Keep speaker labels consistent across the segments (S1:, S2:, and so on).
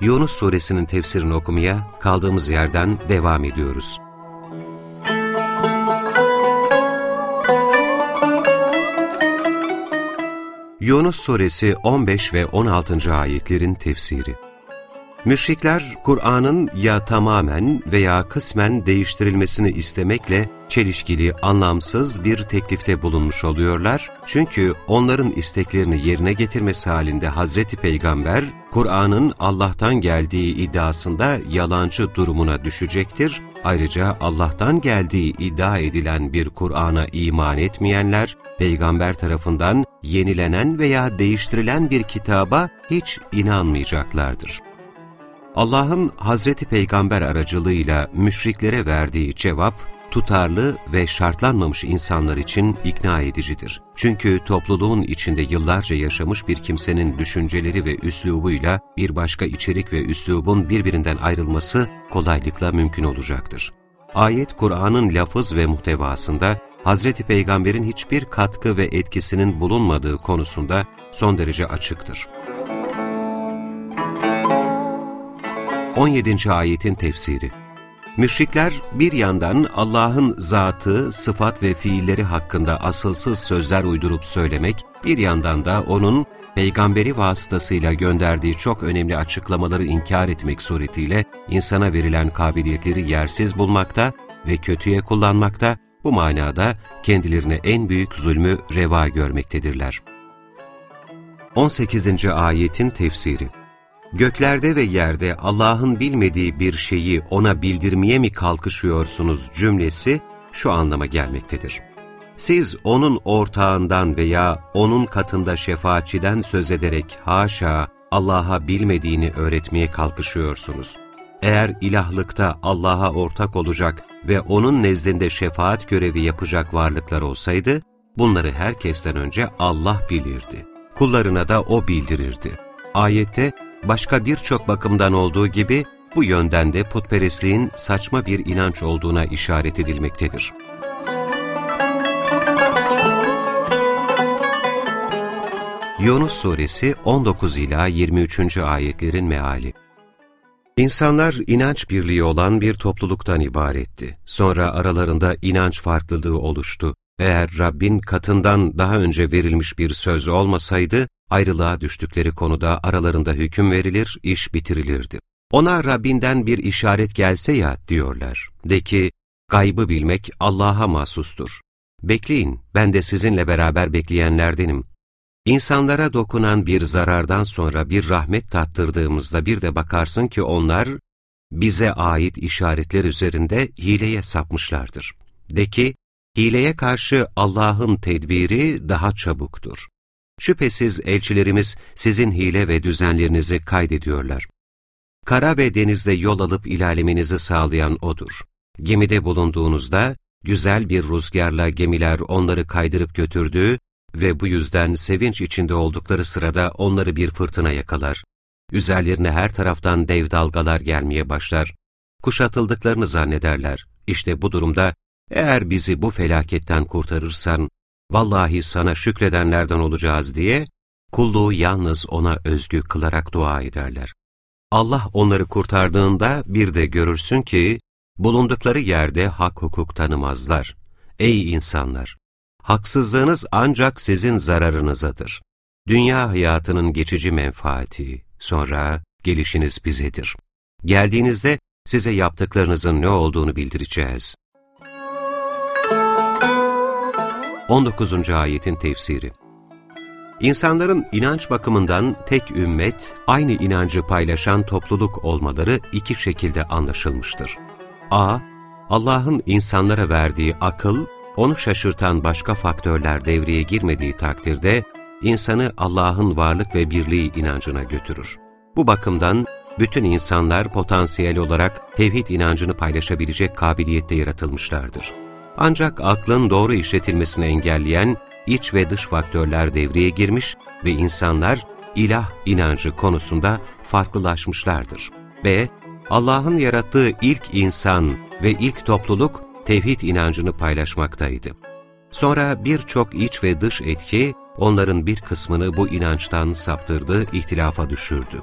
S1: Yunus Suresinin tefsirini okumaya kaldığımız yerden devam ediyoruz. Yunus Suresi 15 ve 16. ayetlerin tefsiri Müşrikler, Kur'an'ın ya tamamen veya kısmen değiştirilmesini istemekle çelişkili, anlamsız bir teklifte bulunmuş oluyorlar. Çünkü onların isteklerini yerine getirmesi halinde Hazreti Peygamber, Kur'an'ın Allah'tan geldiği iddiasında yalancı durumuna düşecektir. Ayrıca Allah'tan geldiği iddia edilen bir Kur'an'a iman etmeyenler, Peygamber tarafından yenilenen veya değiştirilen bir kitaba hiç inanmayacaklardır. Allah'ın Hazreti Peygamber aracılığıyla müşriklere verdiği cevap, tutarlı ve şartlanmamış insanlar için ikna edicidir. Çünkü topluluğun içinde yıllarca yaşamış bir kimsenin düşünceleri ve üslubuyla bir başka içerik ve üslubun birbirinden ayrılması kolaylıkla mümkün olacaktır. Ayet, Kur'an'ın lafız ve muhtevasında Hazreti Peygamber'in hiçbir katkı ve etkisinin bulunmadığı konusunda son derece açıktır. 17. ayetin tefsiri Müşrikler bir yandan Allah'ın zatı, sıfat ve fiilleri hakkında asılsız sözler uydurup söylemek, bir yandan da O'nun peygamberi vasıtasıyla gönderdiği çok önemli açıklamaları inkar etmek suretiyle insana verilen kabiliyetleri yersiz bulmakta ve kötüye kullanmakta, bu manada kendilerine en büyük zulmü reva görmektedirler. 18. Ayetin Tefsiri Göklerde ve yerde Allah'ın bilmediği bir şeyi ona bildirmeye mi kalkışıyorsunuz cümlesi şu anlama gelmektedir. Siz onun ortağından veya onun katında şefaatçiden söz ederek haşa Allah'a bilmediğini öğretmeye kalkışıyorsunuz. Eğer ilahlıkta Allah'a ortak olacak ve onun nezdinde şefaat görevi yapacak varlıklar olsaydı, bunları herkesten önce Allah bilirdi. Kullarına da O bildirirdi. Ayette başka birçok bakımdan olduğu gibi bu yönden de putperestliğin saçma bir inanç olduğuna işaret edilmektedir. Yunus Suresi 19 ila 23. ayetlerin meali. İnsanlar inanç birliği olan bir topluluktan ibaretti. Sonra aralarında inanç farklılığı oluştu. Eğer Rabbin katından daha önce verilmiş bir söz olmasaydı, ayrılığa düştükleri konuda aralarında hüküm verilir, iş bitirilirdi. Ona Rabbinden bir işaret gelse ya diyorlar. De ki, gaybı bilmek Allah'a mahsustur. Bekleyin, ben de sizinle beraber bekleyenlerdenim. İnsanlara dokunan bir zarardan sonra bir rahmet tattırdığımızda bir de bakarsın ki onlar, bize ait işaretler üzerinde hileye sapmışlardır. De ki, hileye karşı Allah'ın tedbiri daha çabuktur. Şüphesiz elçilerimiz sizin hile ve düzenlerinizi kaydediyorlar. Kara ve denizde yol alıp ilerlemenizi sağlayan O'dur. Gemide bulunduğunuzda, güzel bir rüzgarla gemiler onları kaydırıp götürdüğü ve bu yüzden sevinç içinde oldukları sırada onları bir fırtına yakalar. Üzerlerine her taraftan dev dalgalar gelmeye başlar. Kuşatıldıklarını zannederler. İşte bu durumda, eğer bizi bu felaketten kurtarırsan, vallahi sana şükredenlerden olacağız diye, kulluğu yalnız ona özgü kılarak dua ederler. Allah onları kurtardığında bir de görürsün ki, bulundukları yerde hak hukuk tanımazlar. Ey insanlar! Haksızlığınız ancak sizin zararınızadır. Dünya hayatının geçici menfaati, sonra gelişiniz bizedir. Geldiğinizde size yaptıklarınızın ne olduğunu bildireceğiz. 19. ayetin tefsiri İnsanların inanç bakımından tek ümmet, aynı inancı paylaşan topluluk olmaları iki şekilde anlaşılmıştır. a. Allah'ın insanlara verdiği akıl, onu şaşırtan başka faktörler devreye girmediği takdirde, insanı Allah'ın varlık ve birliği inancına götürür. Bu bakımdan bütün insanlar potansiyel olarak tevhid inancını paylaşabilecek kabiliyette yaratılmışlardır. Ancak aklın doğru işletilmesini engelleyen iç ve dış faktörler devreye girmiş ve insanlar ilah inancı konusunda farklılaşmışlardır. Ve Allah'ın yarattığı ilk insan ve ilk topluluk tevhid inancını paylaşmaktaydı. Sonra birçok iç ve dış etki onların bir kısmını bu inançtan saptırdı, ihtilafa düşürdü.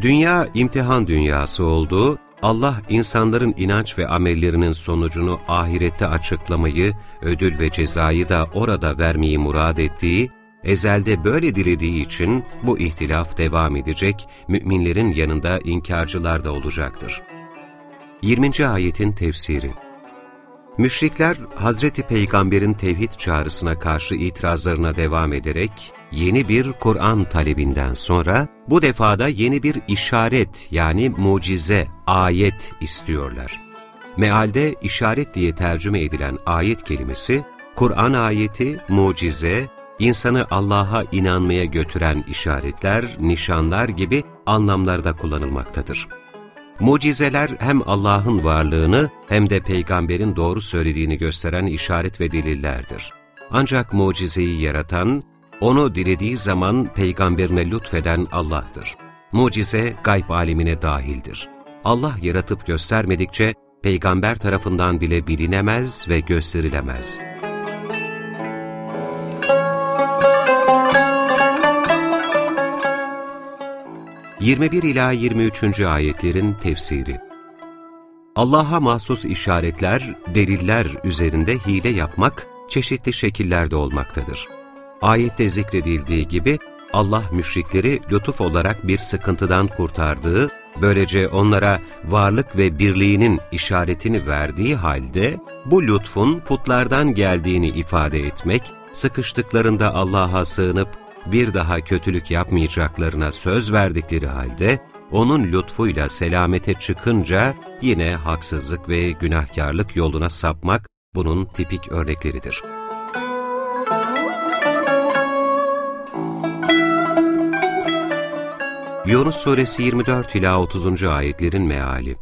S1: Dünya imtihan dünyası olduğu, Allah insanların inanç ve amellerinin sonucunu ahirette açıklamayı, ödül ve cezayı da orada vermeyi murad ettiği, ezelde böyle dilediği için bu ihtilaf devam edecek, müminlerin yanında inkarcılar da olacaktır. 20. Ayetin Tefsiri Müşrikler, Hazreti Peygamber'in tevhid çağrısına karşı itirazlarına devam ederek, yeni bir Kur'an talebinden sonra, bu defada yeni bir işaret yani mucize, ayet istiyorlar. Mealde işaret diye tercüme edilen ayet kelimesi, Kur'an ayeti, mucize, insanı Allah'a inanmaya götüren işaretler, nişanlar gibi anlamlarda kullanılmaktadır. Mucizeler hem Allah'ın varlığını hem de peygamberin doğru söylediğini gösteren işaret ve delillerdir. Ancak mucizeyi yaratan, onu dilediği zaman peygamberine lütfeden Allah'tır. Mucize gayb alemine dahildir. Allah yaratıp göstermedikçe peygamber tarafından bile bilinemez ve gösterilemez. 21 ila 23. ayetlerin tefsiri. Allah'a mahsus işaretler, deliller üzerinde hile yapmak çeşitli şekillerde olmaktadır. Ayette zikredildiği gibi Allah müşrikleri lütuf olarak bir sıkıntıdan kurtardığı, böylece onlara varlık ve birliğinin işaretini verdiği halde bu lütfun putlardan geldiğini ifade etmek, sıkıştıklarında Allah'a sığınıp bir daha kötülük yapmayacaklarına söz verdikleri halde, onun lütfuyla selamete çıkınca yine haksızlık ve günahkarlık yoluna sapmak bunun tipik örnekleridir. Yunus Suresi 24 ila 30. ayetlerin meali.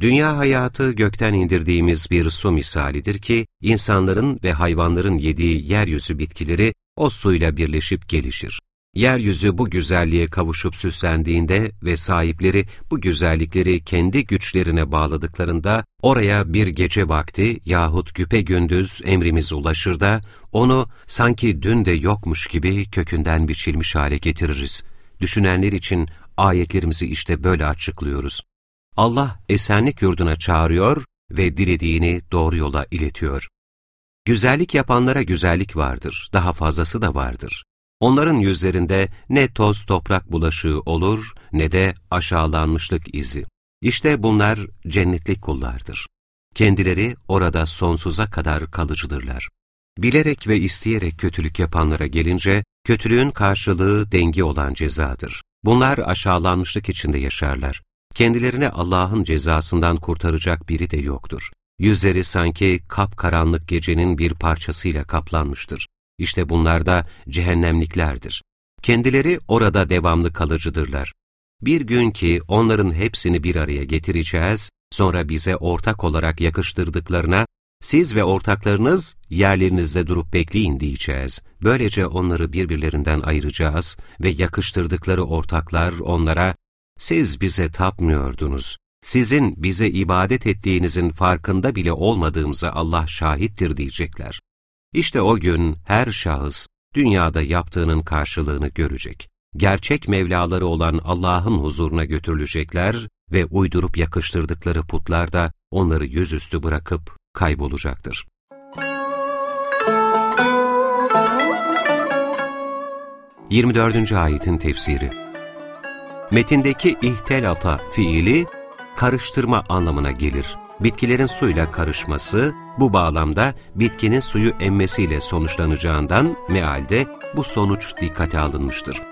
S1: Dünya hayatı gökten indirdiğimiz bir su misalidir ki, insanların ve hayvanların yediği yeryüzü bitkileri o suyla birleşip gelişir. Yeryüzü bu güzelliğe kavuşup süslendiğinde ve sahipleri bu güzellikleri kendi güçlerine bağladıklarında oraya bir gece vakti yahut güpe gündüz emrimiz ulaşır da onu sanki dün de yokmuş gibi kökünden biçilmiş hale getiririz. Düşünenler için ayetlerimizi işte böyle açıklıyoruz. Allah esenlik yurduna çağırıyor ve dilediğini doğru yola iletiyor. Güzellik yapanlara güzellik vardır, daha fazlası da vardır. Onların yüzlerinde ne toz toprak bulaşığı olur ne de aşağılanmışlık izi. İşte bunlar cennetlik kullardır. Kendileri orada sonsuza kadar kalıcıdırlar. Bilerek ve isteyerek kötülük yapanlara gelince, kötülüğün karşılığı dengi olan cezadır. Bunlar aşağılanmışlık içinde yaşarlar. Kendilerine Allah'ın cezasından kurtaracak biri de yoktur. Yüzleri sanki kapkaranlık gecenin bir parçasıyla kaplanmıştır. İşte bunlar da cehennemliklerdir. Kendileri orada devamlı kalıcıdırlar. Bir gün ki onların hepsini bir araya getireceğiz, sonra bize ortak olarak yakıştırdıklarına, siz ve ortaklarınız yerlerinizde durup bekleyin diyeceğiz. Böylece onları birbirlerinden ayıracağız ve yakıştırdıkları ortaklar onlara, siz bize tapmıyordunuz, sizin bize ibadet ettiğinizin farkında bile olmadığımıza Allah şahittir diyecekler. İşte o gün her şahıs dünyada yaptığının karşılığını görecek. Gerçek Mevlaları olan Allah'ın huzuruna götürülecekler ve uydurup yakıştırdıkları putlar da onları yüzüstü bırakıp kaybolacaktır. Yirmi dördüncü ayetin tefsiri Metindeki ihtelata fiili karıştırma anlamına gelir. Bitkilerin suyla karışması, bu bağlamda bitkinin suyu emmesiyle sonuçlanacağından mealde bu sonuç dikkate alınmıştır.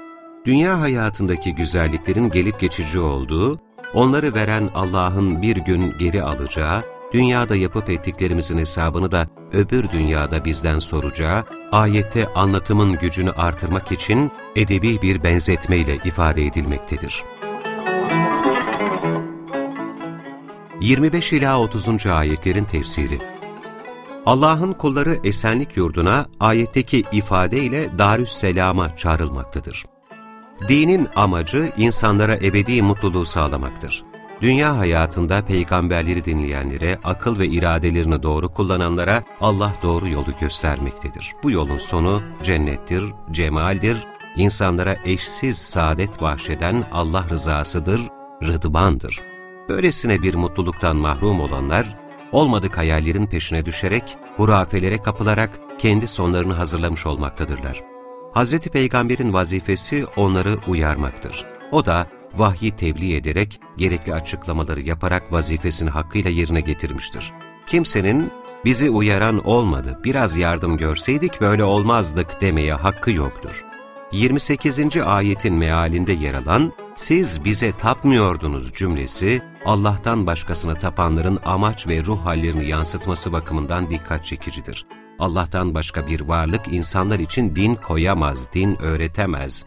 S1: Dünya hayatındaki güzelliklerin gelip geçici olduğu, onları veren Allah'ın bir gün geri alacağı, dünyada yapıp ettiklerimizin hesabını da öbür dünyada bizden soracağı, ayette anlatımın gücünü artırmak için edebi bir benzetmeyle ifade edilmektedir. 25 ila 30. ayetlerin tefsiri Allah'ın kulları esenlik yurduna ayetteki ifadeyle Darüsselam'a çağrılmaktadır. Dinin amacı insanlara ebedi mutluluğu sağlamaktır. Dünya hayatında peygamberleri dinleyenlere, akıl ve iradelerini doğru kullananlara Allah doğru yolu göstermektedir. Bu yolun sonu cennettir, cemaldir, insanlara eşsiz saadet bahşeden Allah rızasıdır, rıdvandır. Böylesine bir mutluluktan mahrum olanlar, olmadık hayallerin peşine düşerek, hurafelere kapılarak kendi sonlarını hazırlamış olmaktadırlar. Hz. Peygamber'in vazifesi onları uyarmaktır. O da vahyi tebliğ ederek, gerekli açıklamaları yaparak vazifesini hakkıyla yerine getirmiştir. Kimsenin bizi uyaran olmadı, biraz yardım görseydik böyle olmazdık demeye hakkı yoktur. 28. ayetin mealinde yer alan, siz bize tapmıyordunuz cümlesi, Allah'tan başkasına tapanların amaç ve ruh hallerini yansıtması bakımından dikkat çekicidir. Allah'tan başka bir varlık insanlar için din koyamaz, din öğretemez.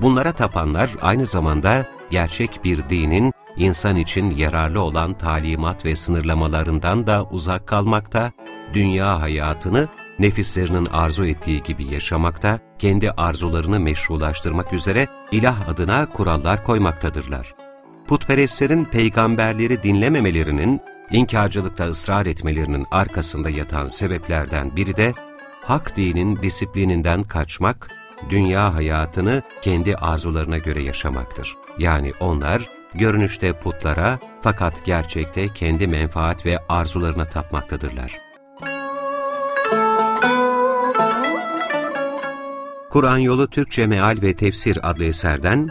S1: Bunlara tapanlar aynı zamanda gerçek bir dinin insan için yararlı olan talimat ve sınırlamalarından da uzak kalmakta, dünya hayatını nefislerinin arzu ettiği gibi yaşamakta, kendi arzularını meşrulaştırmak üzere ilah adına kurallar koymaktadırlar. Putperestlerin peygamberleri dinlememelerinin, inkarcılıkta ısrar etmelerinin arkasında yatan sebeplerden biri de, hak dinin disiplininden kaçmak, dünya hayatını kendi arzularına göre yaşamaktır. Yani onlar, görünüşte putlara fakat gerçekte kendi menfaat ve arzularına tapmaktadırlar. Kur'an Yolu Türkçe Meal ve Tefsir adlı eserden